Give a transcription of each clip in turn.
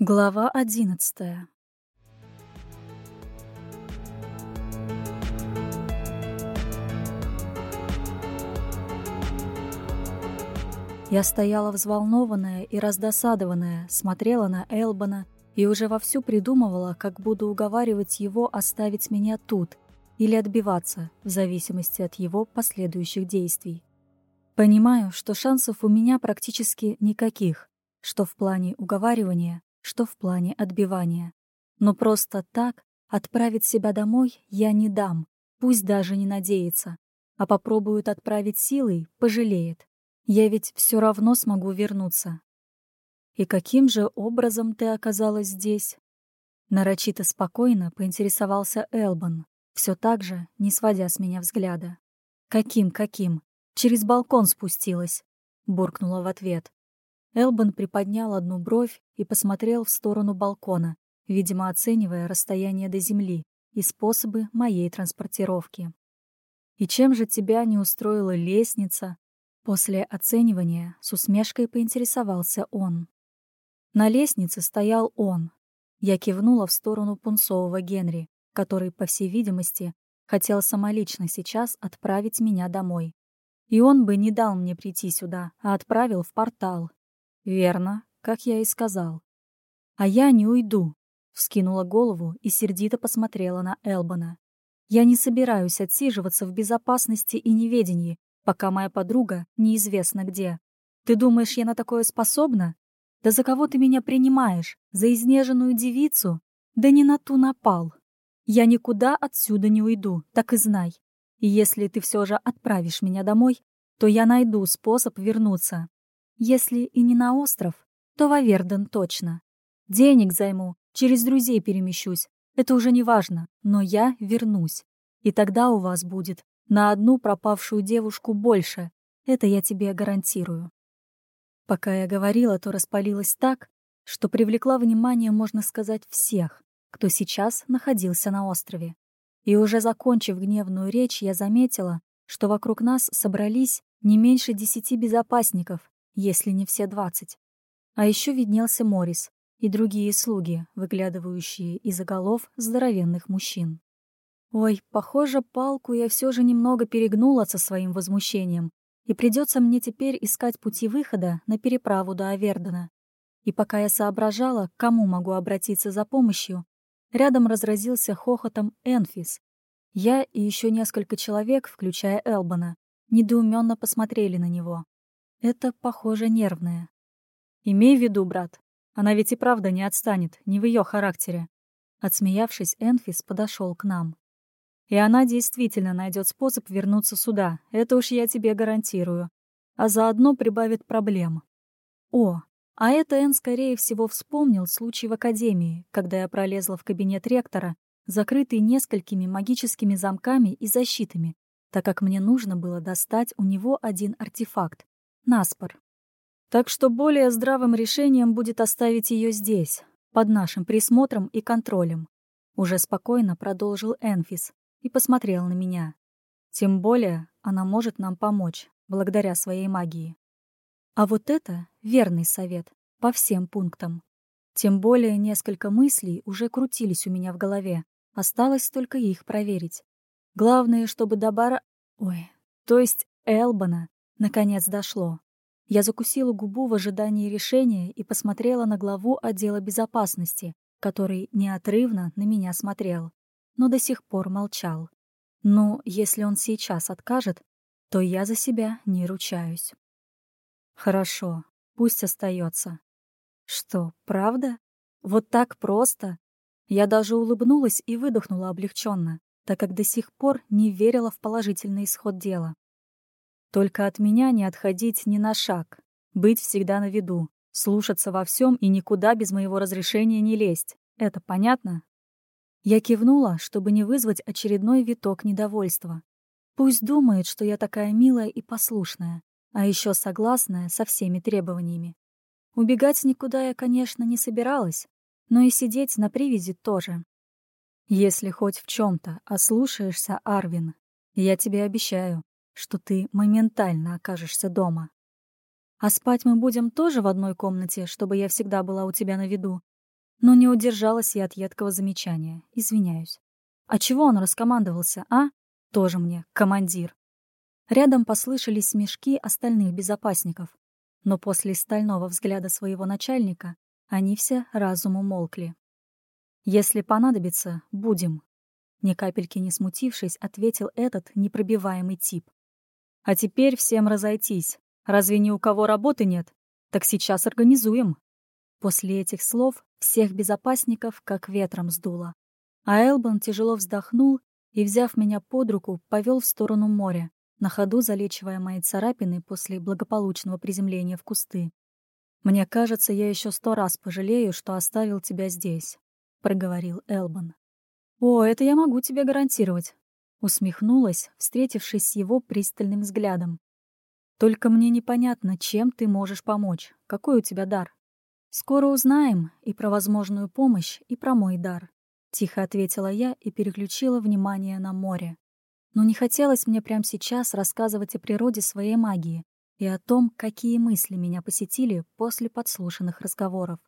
Глава одиннадцатая Я стояла взволнованная и раздосадованная, смотрела на Элбана и уже вовсю придумывала, как буду уговаривать его оставить меня тут или отбиваться, в зависимости от его последующих действий. Понимаю, что шансов у меня практически никаких, что в плане уговаривания, что в плане отбивания. Но просто так отправить себя домой я не дам, пусть даже не надеется. А попробует отправить силой, пожалеет. Я ведь все равно смогу вернуться. И каким же образом ты оказалась здесь? Нарочито спокойно поинтересовался Элбан, все так же, не сводя с меня взгляда. «Каким, каким? Через балкон спустилась», — буркнула в ответ. Элбан приподнял одну бровь и посмотрел в сторону балкона, видимо, оценивая расстояние до земли и способы моей транспортировки. «И чем же тебя не устроила лестница?» После оценивания с усмешкой поинтересовался он. На лестнице стоял он. Я кивнула в сторону пунцового Генри, который, по всей видимости, хотел самолично сейчас отправить меня домой. И он бы не дал мне прийти сюда, а отправил в портал, «Верно, как я и сказал». «А я не уйду», — вскинула голову и сердито посмотрела на Элбана. «Я не собираюсь отсиживаться в безопасности и неведении, пока моя подруга неизвестно где. Ты думаешь, я на такое способна? Да за кого ты меня принимаешь? За изнеженную девицу? Да не на ту напал. Я никуда отсюда не уйду, так и знай. И если ты все же отправишь меня домой, то я найду способ вернуться. Если и не на остров, то в Аверден точно. Денег займу, через друзей перемещусь. Это уже не важно, но я вернусь. И тогда у вас будет на одну пропавшую девушку больше. Это я тебе гарантирую. Пока я говорила, то распалилась так, что привлекла внимание, можно сказать, всех, кто сейчас находился на острове. И уже закончив гневную речь, я заметила, что вокруг нас собрались не меньше десяти безопасников, если не все двадцать. А еще виднелся Морис и другие слуги, выглядывающие из-за голов здоровенных мужчин. Ой, похоже, палку я все же немного перегнула со своим возмущением, и придется мне теперь искать пути выхода на переправу до Авердена. И пока я соображала, к кому могу обратиться за помощью, рядом разразился хохотом Энфис. Я и еще несколько человек, включая Элбана, недоуменно посмотрели на него. Это, похоже, нервное. Имей в виду, брат, она ведь и правда не отстанет, не в ее характере. Отсмеявшись, Энфис подошел к нам. И она действительно найдет способ вернуться сюда, это уж я тебе гарантирую. А заодно прибавит проблем. О, а это Эн, скорее всего, вспомнил случай в Академии, когда я пролезла в кабинет ректора, закрытый несколькими магическими замками и защитами, так как мне нужно было достать у него один артефакт, наспор. Так что более здравым решением будет оставить ее здесь, под нашим присмотром и контролем. Уже спокойно продолжил Энфис и посмотрел на меня. Тем более она может нам помочь, благодаря своей магии. А вот это верный совет по всем пунктам. Тем более несколько мыслей уже крутились у меня в голове. Осталось только их проверить. Главное, чтобы до бара... Ой, то есть Элбана Наконец дошло. Я закусила губу в ожидании решения и посмотрела на главу отдела безопасности, который неотрывно на меня смотрел, но до сих пор молчал. Ну, если он сейчас откажет, то я за себя не ручаюсь. Хорошо, пусть остается. Что, правда? Вот так просто? Я даже улыбнулась и выдохнула облегченно, так как до сих пор не верила в положительный исход дела. Только от меня не отходить ни на шаг, быть всегда на виду, слушаться во всем и никуда без моего разрешения не лезть. Это понятно? Я кивнула, чтобы не вызвать очередной виток недовольства. Пусть думает, что я такая милая и послушная, а еще согласная со всеми требованиями. Убегать никуда я, конечно, не собиралась, но и сидеть на привязи тоже. Если хоть в чем-то ослушаешься, Арвин, я тебе обещаю, что ты моментально окажешься дома. А спать мы будем тоже в одной комнате, чтобы я всегда была у тебя на виду? Но не удержалась я от едкого замечания. Извиняюсь. А чего он раскомандовался, а? Тоже мне командир. Рядом послышались смешки остальных безопасников. Но после стального взгляда своего начальника они все разум умолкли. «Если понадобится, будем», — ни капельки не смутившись, ответил этот непробиваемый тип. «А теперь всем разойтись. Разве ни у кого работы нет? Так сейчас организуем». После этих слов всех безопасников как ветром сдуло. А Элбан тяжело вздохнул и, взяв меня под руку, повел в сторону моря, на ходу залечивая мои царапины после благополучного приземления в кусты. «Мне кажется, я еще сто раз пожалею, что оставил тебя здесь», — проговорил Элбан. «О, это я могу тебе гарантировать», — усмехнулась, встретившись с его пристальным взглядом. «Только мне непонятно, чем ты можешь помочь, какой у тебя дар». «Скоро узнаем и про возможную помощь, и про мой дар», — тихо ответила я и переключила внимание на море. Но не хотелось мне прямо сейчас рассказывать о природе своей магии и о том, какие мысли меня посетили после подслушанных разговоров.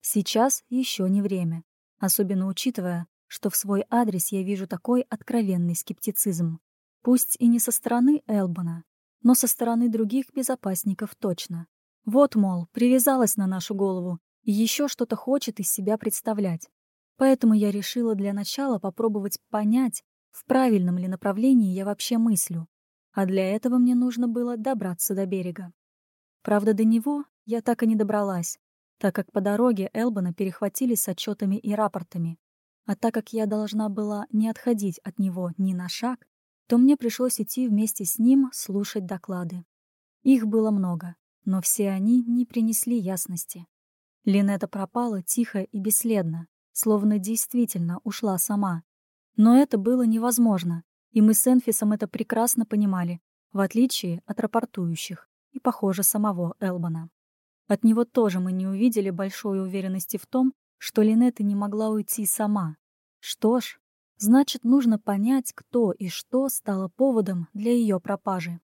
Сейчас еще не время, особенно учитывая, что в свой адрес я вижу такой откровенный скептицизм. Пусть и не со стороны Элбана, но со стороны других безопасников точно. Вот, мол, привязалась на нашу голову и еще что-то хочет из себя представлять. Поэтому я решила для начала попробовать понять, в правильном ли направлении я вообще мыслю. А для этого мне нужно было добраться до берега. Правда, до него я так и не добралась, так как по дороге Элбана перехватили с отчетами и рапортами. А так как я должна была не отходить от него ни на шаг, то мне пришлось идти вместе с ним слушать доклады. Их было много, но все они не принесли ясности. Линета пропала тихо и бесследно, словно действительно ушла сама. Но это было невозможно, и мы с Энфисом это прекрасно понимали, в отличие от рапортующих и, похоже, самого Элбана. От него тоже мы не увидели большой уверенности в том, что Линета не могла уйти сама. Что ж, значит, нужно понять, кто и что стало поводом для ее пропажи.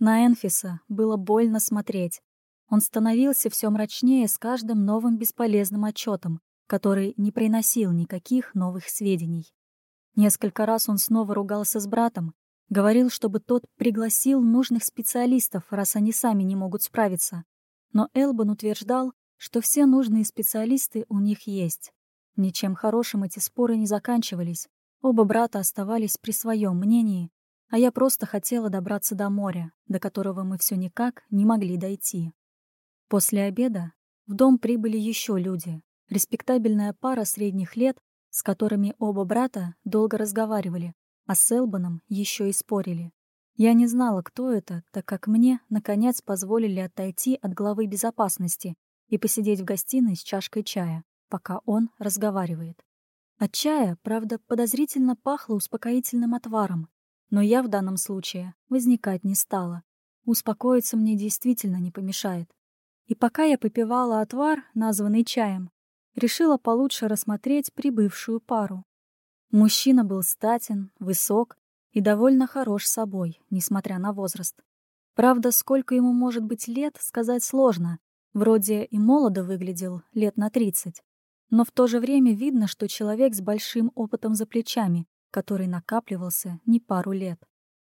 На Энфиса было больно смотреть. Он становился все мрачнее с каждым новым бесполезным отчетом, который не приносил никаких новых сведений. Несколько раз он снова ругался с братом, говорил, чтобы тот пригласил нужных специалистов, раз они сами не могут справиться. Но Элбан утверждал, что все нужные специалисты у них есть. Ничем хорошим эти споры не заканчивались. Оба брата оставались при своем мнении, а я просто хотела добраться до моря, до которого мы все никак не могли дойти. После обеда в дом прибыли еще люди, респектабельная пара средних лет, с которыми оба брата долго разговаривали, а с Элбаном еще и спорили. Я не знала, кто это, так как мне, наконец, позволили отойти от главы безопасности и посидеть в гостиной с чашкой чая, пока он разговаривает. От чая, правда, подозрительно пахло успокоительным отваром, но я в данном случае возникать не стала. Успокоиться мне действительно не помешает. И пока я попивала отвар, названный чаем, решила получше рассмотреть прибывшую пару. Мужчина был статен, высок и довольно хорош собой, несмотря на возраст. Правда, сколько ему может быть лет, сказать сложно. Вроде и молодо выглядел, лет на тридцать. Но в то же время видно, что человек с большим опытом за плечами, который накапливался не пару лет.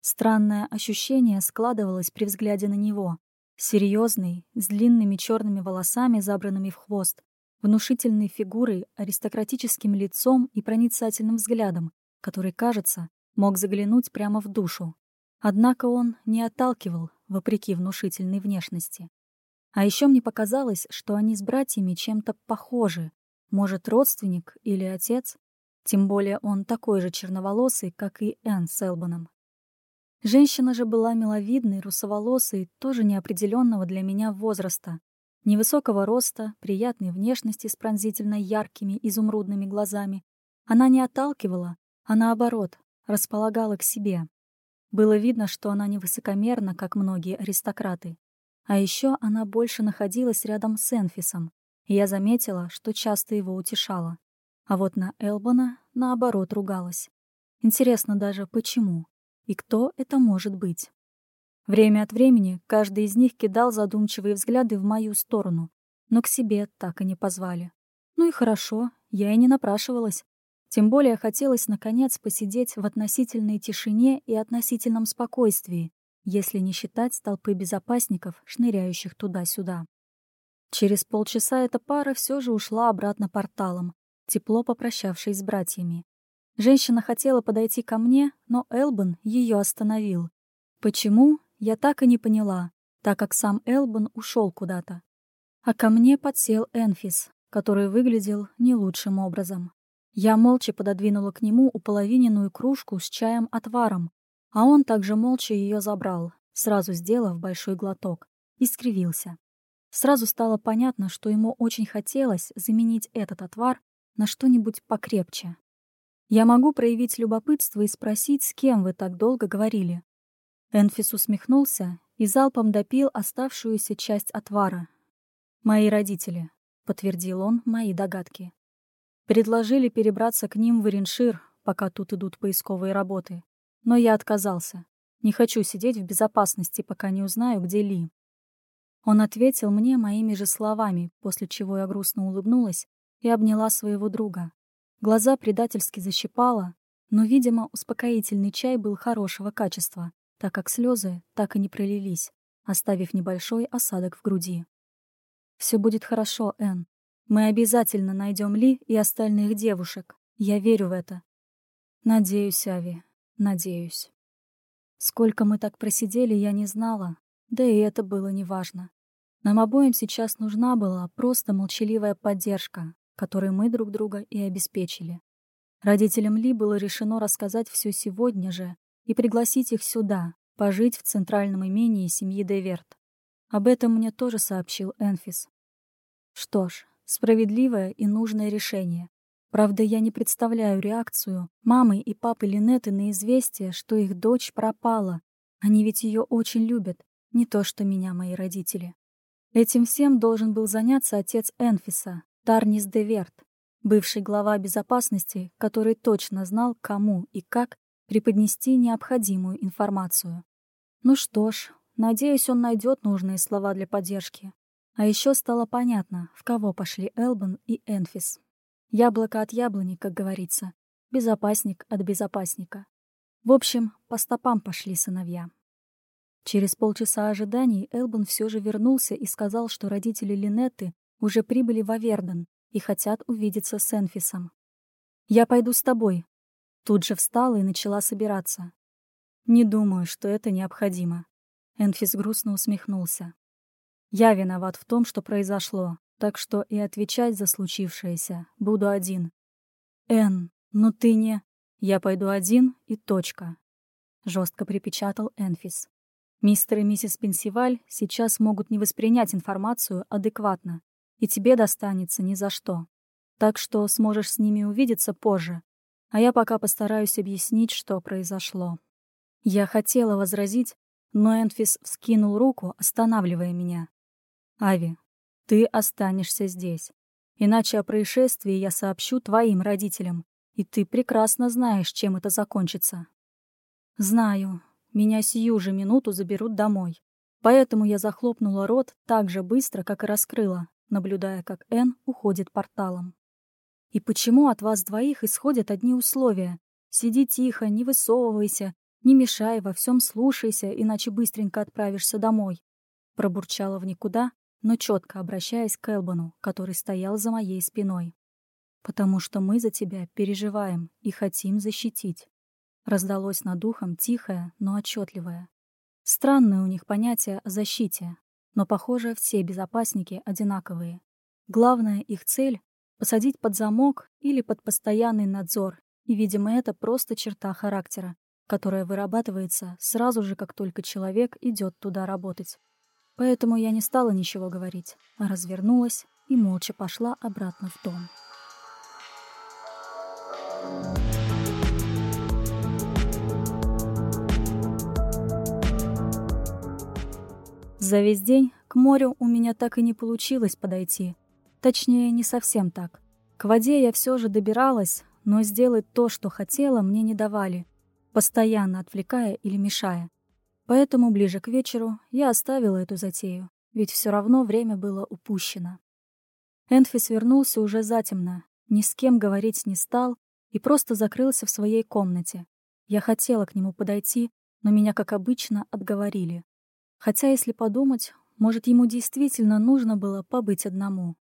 Странное ощущение складывалось при взгляде на него. Серьезный, с длинными черными волосами, забранными в хвост, внушительной фигурой, аристократическим лицом и проницательным взглядом, который, кажется, мог заглянуть прямо в душу. Однако он не отталкивал, вопреки внушительной внешности. А еще мне показалось, что они с братьями чем-то похожи. Может, родственник или отец? Тем более он такой же черноволосый, как и Энн с Элбаном. Женщина же была миловидной, русоволосой, тоже неопределенного для меня возраста. Невысокого роста, приятной внешности с пронзительно яркими изумрудными глазами. Она не отталкивала, а наоборот, располагала к себе. Было видно, что она не высокомерна, как многие аристократы. А еще она больше находилась рядом с Энфисом, я заметила, что часто его утешала. А вот на Элбана, наоборот, ругалась. Интересно даже, почему? И кто это может быть? Время от времени каждый из них кидал задумчивые взгляды в мою сторону, но к себе так и не позвали. Ну и хорошо, я и не напрашивалась. Тем более хотелось, наконец, посидеть в относительной тишине и относительном спокойствии, если не считать толпы безопасников, шныряющих туда-сюда. Через полчаса эта пара все же ушла обратно порталом, тепло попрощавшись с братьями. Женщина хотела подойти ко мне, но Элбан ее остановил. Почему, я так и не поняла, так как сам Элбан ушел куда-то. А ко мне подсел Энфис, который выглядел не лучшим образом. Я молча пододвинула к нему уполовиненную кружку с чаем-отваром, а он также молча ее забрал, сразу сделав большой глоток, и скривился. Сразу стало понятно, что ему очень хотелось заменить этот отвар на что-нибудь покрепче. Я могу проявить любопытство и спросить, с кем вы так долго говорили. Энфис усмехнулся и залпом допил оставшуюся часть отвара. «Мои родители», — подтвердил он мои догадки. Предложили перебраться к ним в Ириншир, пока тут идут поисковые работы. Но я отказался. Не хочу сидеть в безопасности, пока не узнаю, где Ли. Он ответил мне моими же словами, после чего я грустно улыбнулась и обняла своего друга. Глаза предательски защипала, но, видимо, успокоительный чай был хорошего качества, так как слезы так и не пролились, оставив небольшой осадок в груди. «Все будет хорошо, Энн. Мы обязательно найдем Ли и остальных девушек. Я верю в это». «Надеюсь, Ави, надеюсь». Сколько мы так просидели, я не знала, да и это было неважно. Нам обоим сейчас нужна была просто молчаливая поддержка, которой мы друг друга и обеспечили. Родителям Ли было решено рассказать все сегодня же и пригласить их сюда, пожить в центральном имении семьи Деверт. Об этом мне тоже сообщил Энфис. Что ж, справедливое и нужное решение. Правда, я не представляю реакцию мамы и папы Линеты на известие, что их дочь пропала. Они ведь ее очень любят, не то что меня мои родители. Этим всем должен был заняться отец Энфиса, Тарнис де Верт, бывший глава безопасности, который точно знал, кому и как преподнести необходимую информацию. Ну что ж, надеюсь, он найдет нужные слова для поддержки. А еще стало понятно, в кого пошли Элбан и Энфис. Яблоко от яблони, как говорится. Безопасник от безопасника. В общем, по стопам пошли сыновья. Через полчаса ожиданий Элбан все же вернулся и сказал, что родители Линетты уже прибыли в Аверден и хотят увидеться с Энфисом. «Я пойду с тобой». Тут же встала и начала собираться. «Не думаю, что это необходимо». Энфис грустно усмехнулся. «Я виноват в том, что произошло, так что и отвечать за случившееся буду один». «Эн, ну ты не...» «Я пойду один и точка», — жестко припечатал Энфис. Мистер и миссис Пенсиваль сейчас могут не воспринять информацию адекватно, и тебе достанется ни за что. Так что сможешь с ними увидеться позже, а я пока постараюсь объяснить, что произошло. Я хотела возразить, но Энфис вскинул руку, останавливая меня. «Ави, ты останешься здесь. Иначе о происшествии я сообщу твоим родителям, и ты прекрасно знаешь, чем это закончится». «Знаю», меня сию же минуту заберут домой. Поэтому я захлопнула рот так же быстро, как и раскрыла, наблюдая, как Н уходит порталом. И почему от вас двоих исходят одни условия? Сиди тихо, не высовывайся, не мешай, во всем слушайся, иначе быстренько отправишься домой. Пробурчала в никуда, но четко обращаясь к Элбану, который стоял за моей спиной. Потому что мы за тебя переживаем и хотим защитить. Раздалось над духом тихое, но отчетливое. Странное у них понятие о защите, но, похоже, все безопасники одинаковые. Главная их цель — посадить под замок или под постоянный надзор, и, видимо, это просто черта характера, которая вырабатывается сразу же, как только человек идет туда работать. Поэтому я не стала ничего говорить, а развернулась и молча пошла обратно в дом. За весь день к морю у меня так и не получилось подойти. Точнее, не совсем так. К воде я все же добиралась, но сделать то, что хотела, мне не давали, постоянно отвлекая или мешая. Поэтому ближе к вечеру я оставила эту затею, ведь все равно время было упущено. Энфис вернулся уже затемно, ни с кем говорить не стал и просто закрылся в своей комнате. Я хотела к нему подойти, но меня, как обычно, отговорили. Хотя, если подумать, может, ему действительно нужно было побыть одному.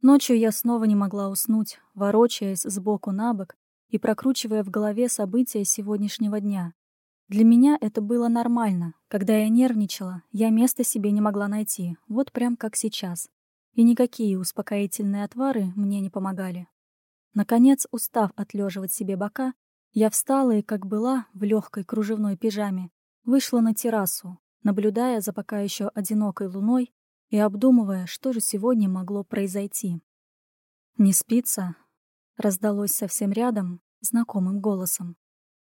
Ночью я снова не могла уснуть, ворочаясь сбоку на бок и прокручивая в голове события сегодняшнего дня. Для меня это было нормально. Когда я нервничала, я места себе не могла найти, вот прям как сейчас. И никакие успокоительные отвары мне не помогали. Наконец, устав отлеживать себе бока, я встала и, как была, в легкой кружевной пижаме, вышла на террасу, наблюдая за пока еще одинокой луной и обдумывая, что же сегодня могло произойти. «Не спится?» — раздалось совсем рядом, знакомым голосом.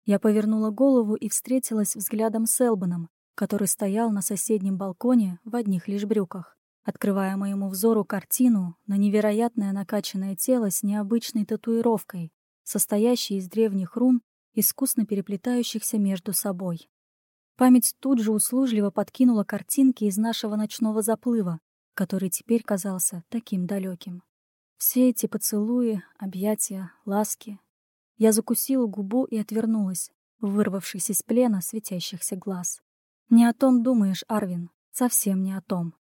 Я повернула голову и встретилась взглядом с Элбаном, который стоял на соседнем балконе в одних лишь брюках, открывая моему взору картину на невероятное накачанное тело с необычной татуировкой, состоящей из древних рун, искусно переплетающихся между собой. Память тут же услужливо подкинула картинки из нашего ночного заплыва, который теперь казался таким далеким. Все эти поцелуи, объятия, ласки, я закусила губу и отвернулась, вырвавшись из плена светящихся глаз. «Не о том думаешь, Арвин, совсем не о том».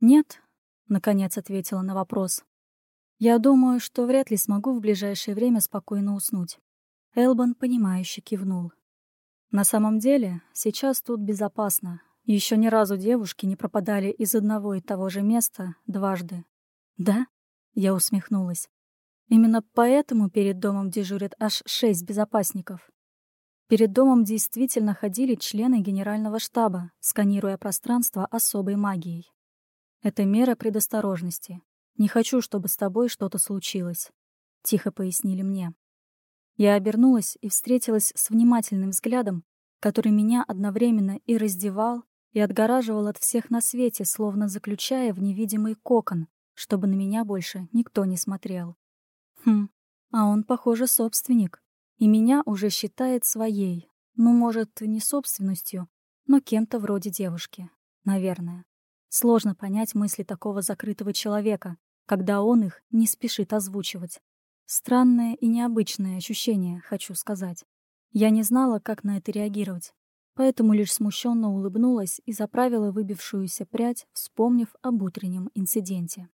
«Нет», — наконец ответила на вопрос. «Я думаю, что вряд ли смогу в ближайшее время спокойно уснуть». Элбан, понимающе кивнул. «На самом деле, сейчас тут безопасно. Еще ни разу девушки не пропадали из одного и того же места дважды». «Да?» — я усмехнулась. Именно поэтому перед домом дежурят аж шесть безопасников. Перед домом действительно ходили члены генерального штаба, сканируя пространство особой магией. Это мера предосторожности. Не хочу, чтобы с тобой что-то случилось. Тихо пояснили мне. Я обернулась и встретилась с внимательным взглядом, который меня одновременно и раздевал, и отгораживал от всех на свете, словно заключая в невидимый кокон, чтобы на меня больше никто не смотрел. Хм, а он, похоже, собственник. И меня уже считает своей. Ну, может, не собственностью, но кем-то вроде девушки. Наверное. Сложно понять мысли такого закрытого человека, когда он их не спешит озвучивать. Странное и необычное ощущение, хочу сказать. Я не знала, как на это реагировать, поэтому лишь смущенно улыбнулась и заправила выбившуюся прядь, вспомнив об утреннем инциденте.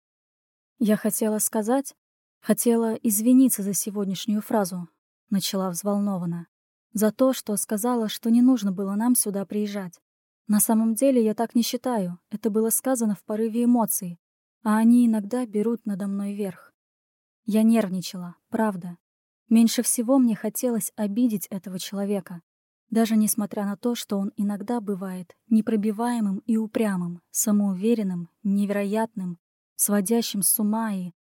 Я хотела сказать, Хотела извиниться за сегодняшнюю фразу, начала взволнованно. За то, что сказала, что не нужно было нам сюда приезжать. На самом деле я так не считаю, это было сказано в порыве эмоций, а они иногда берут надо мной верх. Я нервничала, правда. Меньше всего мне хотелось обидеть этого человека, даже несмотря на то, что он иногда бывает непробиваемым и упрямым, самоуверенным, невероятным, сводящим с ума и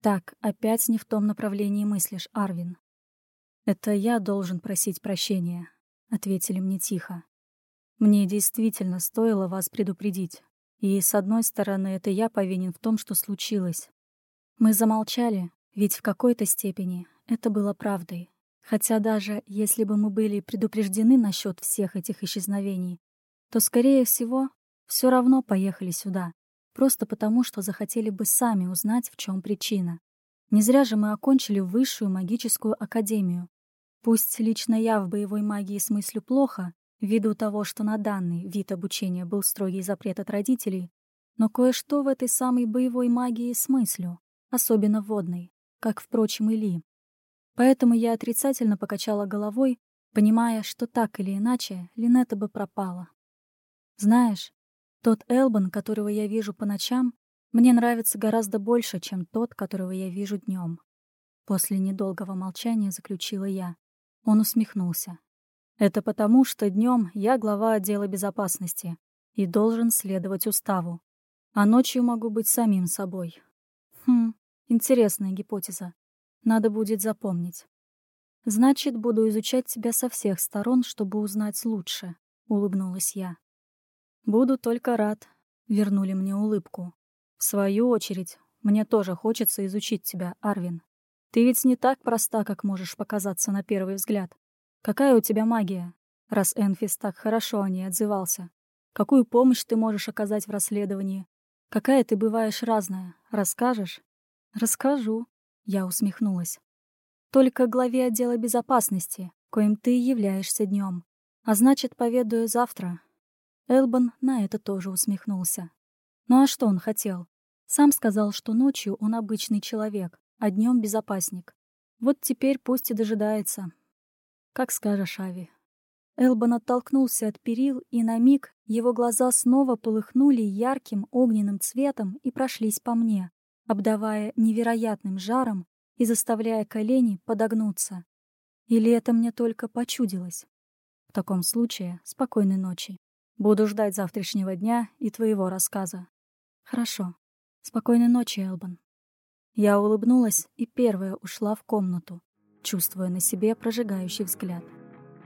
так, опять не в том направлении мыслишь, Арвин. Это я должен просить прощения, ответили мне тихо. Мне действительно стоило вас предупредить. И, с одной стороны, это я повинен в том, что случилось. Мы замолчали, ведь в какой-то степени это было правдой. Хотя даже если бы мы были предупреждены насчет всех этих исчезновений, то, скорее всего, все равно поехали сюда просто потому, что захотели бы сами узнать, в чем причина. Не зря же мы окончили высшую магическую академию. Пусть лично я в боевой магии смыслю плохо, ввиду того, что на данный вид обучения был строгий запрет от родителей, но кое-что в этой самой боевой магии смыслю, особенно водной, как, впрочем, и Ли. Поэтому я отрицательно покачала головой, понимая, что так или иначе Линетта бы пропала. Знаешь, тот Элбан, которого я вижу по ночам, мне нравится гораздо больше, чем тот, которого я вижу днем. После недолгого молчания заключила я. Он усмехнулся. Это потому, что днем я глава отдела безопасности и должен следовать уставу, а ночью могу быть самим собой. Хм, интересная гипотеза. Надо будет запомнить. Значит, буду изучать тебя со всех сторон, чтобы узнать лучше, улыбнулась я. «Буду только рад», — вернули мне улыбку. «В свою очередь, мне тоже хочется изучить тебя, Арвин. Ты ведь не так проста, как можешь показаться на первый взгляд. Какая у тебя магия, раз Энфис так хорошо о ней отзывался? Какую помощь ты можешь оказать в расследовании? Какая ты бываешь разная, расскажешь?» «Расскажу», — я усмехнулась. «Только главе отдела безопасности, коим ты являешься днем. А значит, поведаю завтра». Элбан на это тоже усмехнулся. Ну а что он хотел? Сам сказал, что ночью он обычный человек, а днем безопасник. Вот теперь пусть и дожидается. Как скажешь, Ави. Элбан оттолкнулся от перил, и на миг его глаза снова полыхнули ярким огненным цветом и прошлись по мне, обдавая невероятным жаром и заставляя колени подогнуться. Или это мне только почудилось? В таком случае, спокойной ночи. Буду ждать завтрашнего дня и твоего рассказа. Хорошо. Спокойной ночи, Элбан. Я улыбнулась и первая ушла в комнату, чувствуя на себе прожигающий взгляд.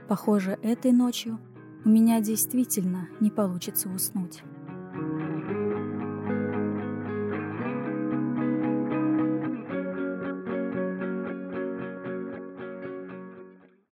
Похоже, этой ночью у меня действительно не получится уснуть.